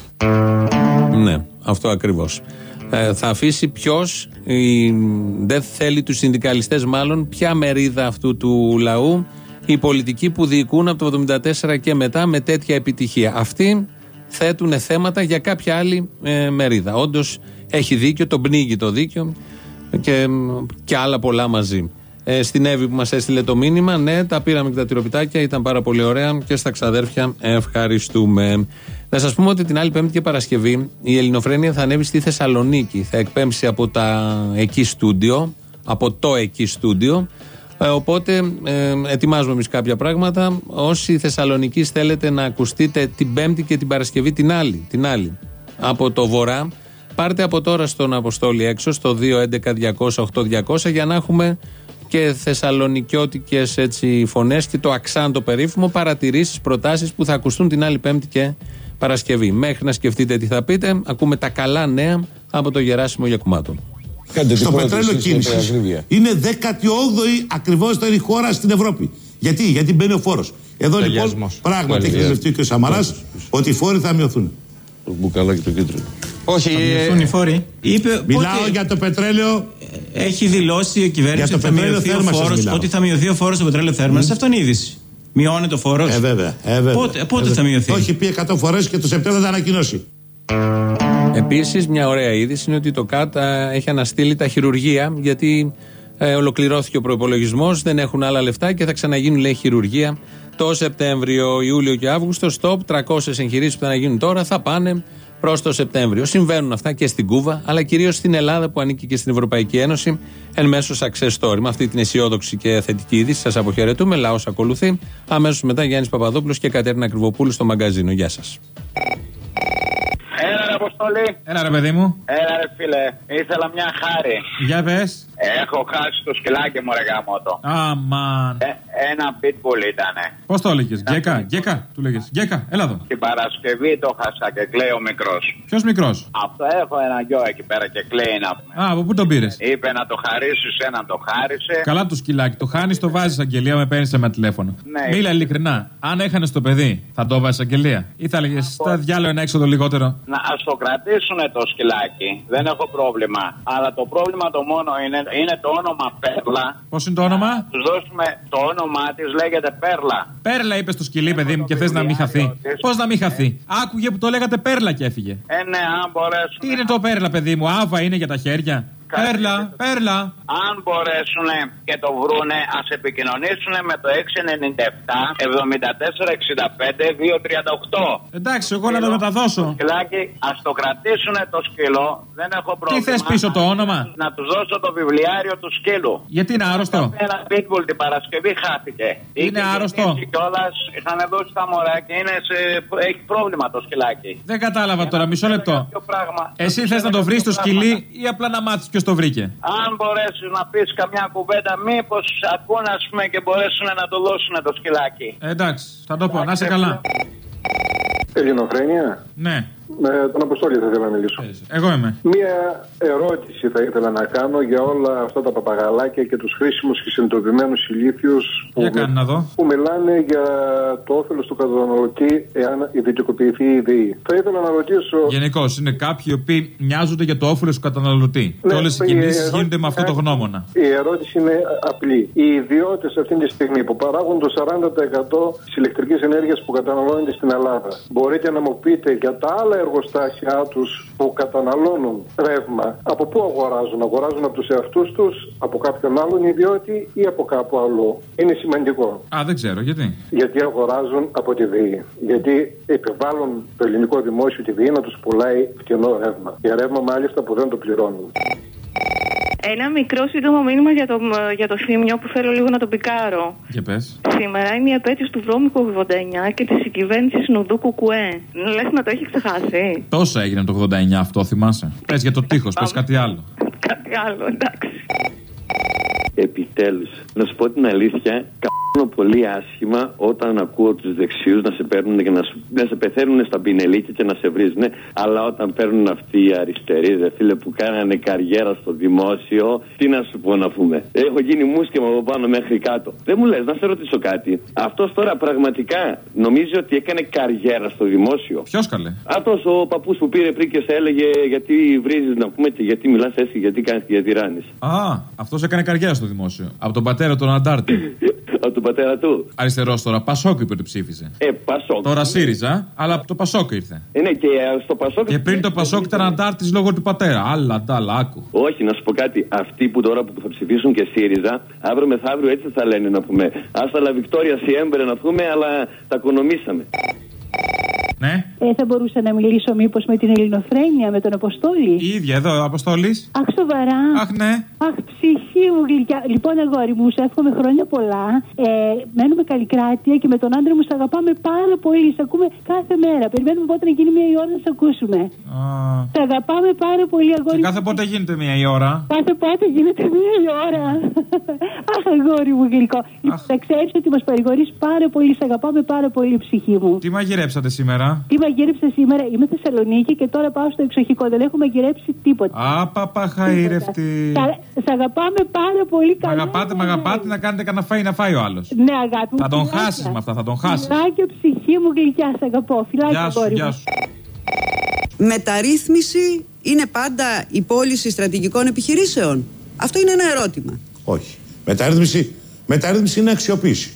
Ναι, αυτό ακριβώς. Ε, θα αφήσει ποιος, δεν θέλει τους συνδικαλιστές μάλλον, ποια μερίδα αυτού του λαού, οι πολιτικοί που διοικούν από το 1974 και μετά με τέτοια επιτυχία. Αυτοί θέτουν θέματα για κάποια άλλη ε, μερίδα. Όντως έχει δίκιο, τον πνίγει το δίκιο και, και άλλα πολλά μαζί. Ε, στην Εύη που μας έστειλε το μήνυμα, ναι, τα πήραμε και τα τυροπιτάκια, ήταν πάρα πολύ ωραία και στα ξαδέρφια ευχαριστούμε. Να σας πούμε ότι την άλλη Πέμπτη και Παρασκευή η Ελληνοφρένεια θα ανέβει στη Θεσσαλονίκη. Θα εκπέμψει από τα εκεί στούντιο, από το εκεί στούντιο. Ε, οπότε ε, ετοιμάζουμε εμείς κάποια πράγματα. Όσοι Θεσσαλονίκη θέλετε να ακουστείτε την Πέμπτη και την Παρασκευή την άλλη, την άλλη από το Βορρά, πάρτε από τώρα στον Αποστόλη έξω στο 211-200-8200 για να έχουμε και θεσσαλονικιώτικες έτσι φωνές και το αξάν το περίφημο, παρατηρήσεις, προτάσεις που θα ακουστούν την άλλη Πέμπτη και Παρασκευή. Μέχρι να σκεφτείτε τι θα πείτε, ακούμε τα καλά νέα από το Γεράσιμο Γιακουμάτο. Στο πετρέλαιο κίνησης είναι 18η ακριβότερη χώρα στην Ευρώπη. Γιατί, γιατί μπαίνει ο φόρος. Εδώ λοιπόν Λαγιασμός. πράγματι έχει Λαγιασμός. δεσμευτεί και ο Σαμαρά ότι οι φόροι θα μειωθούν. Το μπουκαλάκι το κίτρινο. Όχι, Θα ε, μειωθούν οι φόροι. Είπε Μιλάω πότε- για το πετρέλαιο. Έχει δηλώσει η κυβέρνηση Για το ότι θα, πετρέλαιο μειωθεί ο θέρμανσης φόρος, μιλάω. ότι θα μειωθεί ο φόρος στο πετρέλαιο θέρμανση. Αυτό είναι είδηση. Μειώνεται ο φόρος. Ε, βέβαια. Ε, βέβαια. Πότε, πότε Ε, θα μειωθεί; Το έχει πει 100 φορές και το Σεπτέμβριο θα ανακοινώσει. Επίσης, μια ωραία είδηση είναι ότι το ΚΑΤ α, έχει αναστείλει τα χειρουργεία γιατί ε, ολοκληρώθηκε ο προπολογισμό, δεν έχουν άλλα λεφτά και θα ξαναγίνουν, λέει, χειρουργεία το Σεπτέμβριο, Ιούλιο και Αύγουστο. Stop, 300 εγχειρήσεις που θα γίνουν τώρα θα πάνε προς το Σεπτέμβριο. Συμβαίνουν αυτά και στην Κούβα, αλλά κυρίως στην Ελλάδα που ανήκει και στην Ευρωπαϊκή Ένωση εν μέσω success story. Με αυτή την αισιόδοξη και θετική είδηση σας αποχαιρετούμε. Λαός ακολουθεί. Αμέσως μετά Γιάννης Παπαδόπουλος και Κατέρινα Κρυβοπούλου στο μαγκαζίνο. Γεια σας. Έλα ρε Αποστολή. Έλα ρε παιδί μου. Έλα ρε φίλε. Ήθελα μια χάρη. Για πες. Έχω χάσει το σκυλάκι μου ρε γαμότο. Αμάν. Ε, ένα pitbull ήτανε. Πώς το έλεγες, Γκέκα, Γκέκα, του λέγες. Γκέκα, έλα εδώ. Την Παρασκευή το χάσα και κλαίει ο μικρός. Ποιος μικρός; Αυτό έχω ένα γιο εκεί πέρα και κλαίει να πούμε. Α, από πού τον πήρες; Είπε να το χαρίσεις έναν, το χάρισε. Καλά το σκυλάκι, το χάνεις, το βάζεις αγγελία, με παίρνεις με τηλέφωνο. Ναι. Μίλα ειλικρινά. Αν έχανες το παιδί, θα το βάζεις αγγελία; Ή θα έλεγες, τα διάλογο ένα έξοδο λιγότερο; Να ας το κρατήσουν το σκυλάκι. Δεν έχω πρόβλημα. Αλλά το πρόβλημα το μόνο είναι, είναι το όνομα Πέρλα. Πώς είναι το όνομα; Τους δώσουμε το όνομά της, λέγεται Πέρλα. Πέρλα είπες στο σκυλί, παιδί μου, και θες να μην χαθεί. Πώς να μην χαθεί; Άκουγε που το λέγατε Πέρλα και έφυγε. Ε, ναι, αν μπορέσουν. Τι είναι το Πέρλα, παιδί μου, άβα είναι για τα χέρια; Πέρλα, πέρλα. Αν μπορέσουν και το βρούνε, ας επικοινωνήσουν με το 697 74 65 238. Εντάξει, εγώ να το μεταδώσω. Σκυλάκι, ας το κρατήσουν το σκύλο. Δεν έχω πρόβλημα. Τι θες πίσω το όνομα; Να τους δώσω το βιβλιάριο του σκύλου. Γιατί είναι άρρωστο; Ένα pitbull την Παρασκευή χάθηκε. Είναι άρρωστο. Κιόλα είχαν δώσει τα μωρά και είναι σε... έχει πρόβλημα το σκυλάκι. Δεν κατάλαβα τώρα, μισό λεπτό. Εσύ θες να το βρεις το σκυλί ή απλά να μάθεις ποιο το βρήκε; Αν μπορέσεις να πεις καμιά κουβέντα, μήπως ακούνε ας πούμε, και μπορέσουν να το δώσουν το σκυλάκι. Ε, εντάξει, θα το πω. Να είσαι καλά. Ελληνοφρένια. Ναι. Με τον Αποστόλη θα ήθελα να μιλήσω. Εγώ είμαι. Μία ερώτηση θα ήθελα να κάνω για όλα αυτά τα παπαγαλάκια και τους χρήσιμους και συνειδητοποιημένους ηλίθιους που, Για κάνε να δω. που μιλάνε για το όφελος του καταναλωτή εάν ιδιωτικοποιηθεί η ΔΕΗ. Θα ήθελα να ρωτήσω. Γενικώ είναι κάποιοι οι οποίοι μοιάζονται για το όφελος του καταναλωτή. Ναι, και όλες οι η κινήσεις ερώτηση- γίνονται με αυτό το γνώμονα. Η ερώτηση είναι απλή. Οι ιδιώτες αυτή τη στιγμή που παράγουν το 40% της ηλεκτρικής ενέργειας που καταναλώνεται στην Ελλάδα, μπορείτε να μου πείτε για τα άλλα εργοστάσια τους που καταναλώνουν ρεύμα, από πού αγοράζουν, αγοράζουν από τους εαυτούς τους, από κάποιον άλλον ιδιώτη ή από κάπου αλλού. Είναι σημαντικό. Α, δεν ξέρω γιατί; Γιατί αγοράζουν από τη ΔΕΗ. Γιατί επιβάλλουν το ελληνικό δημόσιο τη ΔΕΗ να τους πουλάει φτηνό ρεύμα. Για ρεύμα μάλιστα που δεν το πληρώνουν. Ένα μικρό σύντομο μήνυμα για το, για το θύμιο που θέλω λίγο να το πικάρω. Για πες. Σήμερα είναι η επέτειος του βρώμικου 89 και της συγκυβέρνησης Νουδού Κουκουέ. Λες να το έχει ξεχάσει; Τόσα έγινε το 89 αυτό, θυμάσαι; Πες για το τείχος, πες κάτι άλλο. Κάτι άλλο, εντάξει. Επιτέλους. Να σου πω την αλήθεια, κάνω πολύ άσχημα όταν ακούω τους δεξιούς να σε παίρνουν και να, σου, να σε πεθαίνουν στα πινελίκια και να σε βρίζουν. Αλλά όταν παίρνουν αυτοί οι αριστεροί, δε φίλε, που κάνανε καριέρα στο δημόσιο, τι να σου πω να πούμε. Έχω γίνει μουσκεμα από πάνω μέχρι κάτω. Δεν μου λες, να σε ρωτήσω κάτι. Αυτός τώρα πραγματικά νομίζει ότι έκανε καριέρα στο δημόσιο; Ποιος καλέ; Αυτός ο παππούς που πήρε πριν και σε έλεγε γιατί βρίζεις να πούμε και γιατί μιλάς έτσι, γιατί κάνεις και γιατί ράνεις. Α, αυτός έκανε καριέρα στο δημόσιο. Από τον πατέρα τον Αντάρτη. Από τον πατέρα του. Αριστερός τώρα, Πασόκ είπε ότι ψήφισε. Ε, Πασόκ. Τώρα ΣΥΡΙΖΑ, αλλά από το Πασόκ ήρθε. Ε, ναι, και ε, στο Πασόκ. Και πριν το Πασόκ ήταν Αντάρτης λόγω του πατέρα. Άλλα, ντάλα, άκου. Όχι, να σου πω κάτι. Αυτοί που τώρα που θα ψηφίσουν και ΣΥΡΙΖΑ, αύριο μεθαύριο έτσι θα λένε να πούμε. Άστα λα Βικτόρια Σιέμπερε να πούμε, αλλά τα οικονομήσαμε. Ναι. Ε, θα μπορούσα να μιλήσω μήπως με την Ελληνοφρένεια, με τον Αποστόλη. Η ίδια εδώ, Αποστόλης. Αχ, σοβαρά. Αχ, ναι. Αχ, ψυχή μου γλυκιά. Λοιπόν, αγόρι μου, σε εύχομαι χρόνια πολλά. Ε, μένουμε καλλικράτεια και με τον άντρα μου σε αγαπάμε πάρα πολύ. Σε ακούμε κάθε μέρα. Περιμένουμε πότε να γίνει μία η ώρα να σε ακούσουμε. Α, Σε αγαπάμε πάρα πολύ, αγόρι και μου. κάθε πότε γίνεται μία η ώρα. Κάθε πότε γίνεται μία η ώρα. Αχ, αγόρι μου γλυκό. Λοιπόν, θα ξέρεις ότι μας παρηγορείς πάρα πολύ. Σε αγαπάμε πάρα πολύ, ψυχή μου. Τι μαγειρέψατε σήμερα; Τι μαγείρεψε σήμερα, είμαι Θεσσαλονίκη και τώρα πάω στο εξοχικό. Δεν έχω μαγειρέψει τίποτα. Α, παπαχαήρευτη. Σα αγαπάμε πάρα πολύ Μ' καλά. αγαπάτε, μ' αγαπάτε να κάνετε κανένα φαΐ να φάει ο άλλος. Ναι, αγάπη μου. Θα τον φιλάκια. χάσεις με αυτά, θα τον χάσεις. Φιλάκια, ψυχή μου γλυκιά, σ' αγαπώ. Φιλάκια, Γεια σου, κόρη γεια μου. σου. Μεταρρύθμιση είναι πάντα η πώληση στρατηγικών επιχειρήσεων; Αυτό είναι ένα ερώτημα. Όχι. Μεταρρύθμιση, μεταρρύθμιση είναι αξιοποίηση.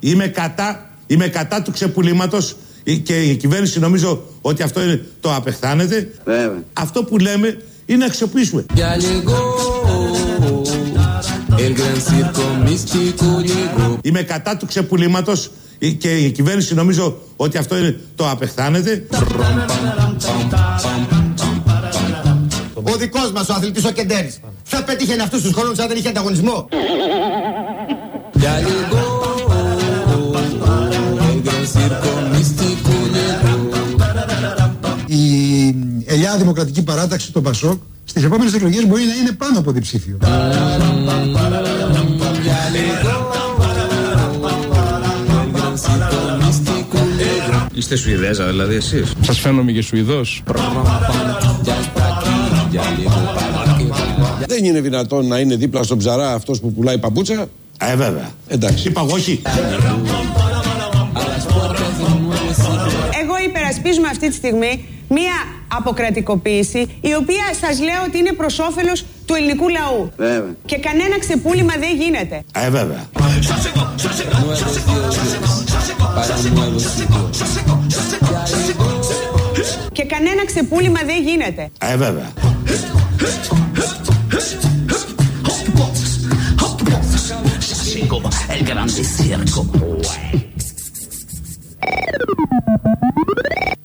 Είμαι κατά, είμαι κατά του ξεπουλήματος και η κυβέρνηση νομίζω ότι αυτό είναι, το απεχθάνεται. Αυτό που λέμε είναι να αξιοποιήσουμε. Ya llegó el gran circo místico llegó. Είμαι κατά του ξεπουλήματος και η κυβέρνηση νομίζω ότι αυτό είναι, το απεχθάνεται. Ο δικός μας ο αθλητής ο Κεντέρης θα πετύχαινε αυτούς τους χρόνους αν δεν είχε ανταγωνισμό. Ελιά Δημοκρατική Παράταξη, το Πασόκ, στις επόμενες εκλογές μπορεί να είναι πάνω από διψήφιο. Είστε Σουηδέζα δηλαδή εσείς. Σας φαίνομαι και Σουηδός. Δεν είναι δυνατόν να είναι δίπλα στον ψαρά αυτός που πουλάει παπούτσα; Ε βέβαια. Εντάξει. Είπα εγώ όχι. Εγώ υπερασπίζουμε αυτή τη στιγμή μία αποκρατικοποίηση η οποία σας λέω ότι είναι προς όφελος του ελληνικού λαού. Βέβαια. Και κανένα ξεπούλημα δεν γίνεται. Ε βέβαια Και κανένα ξεπούλημα δεν γίνεται. Ε βέβαια El grande circo.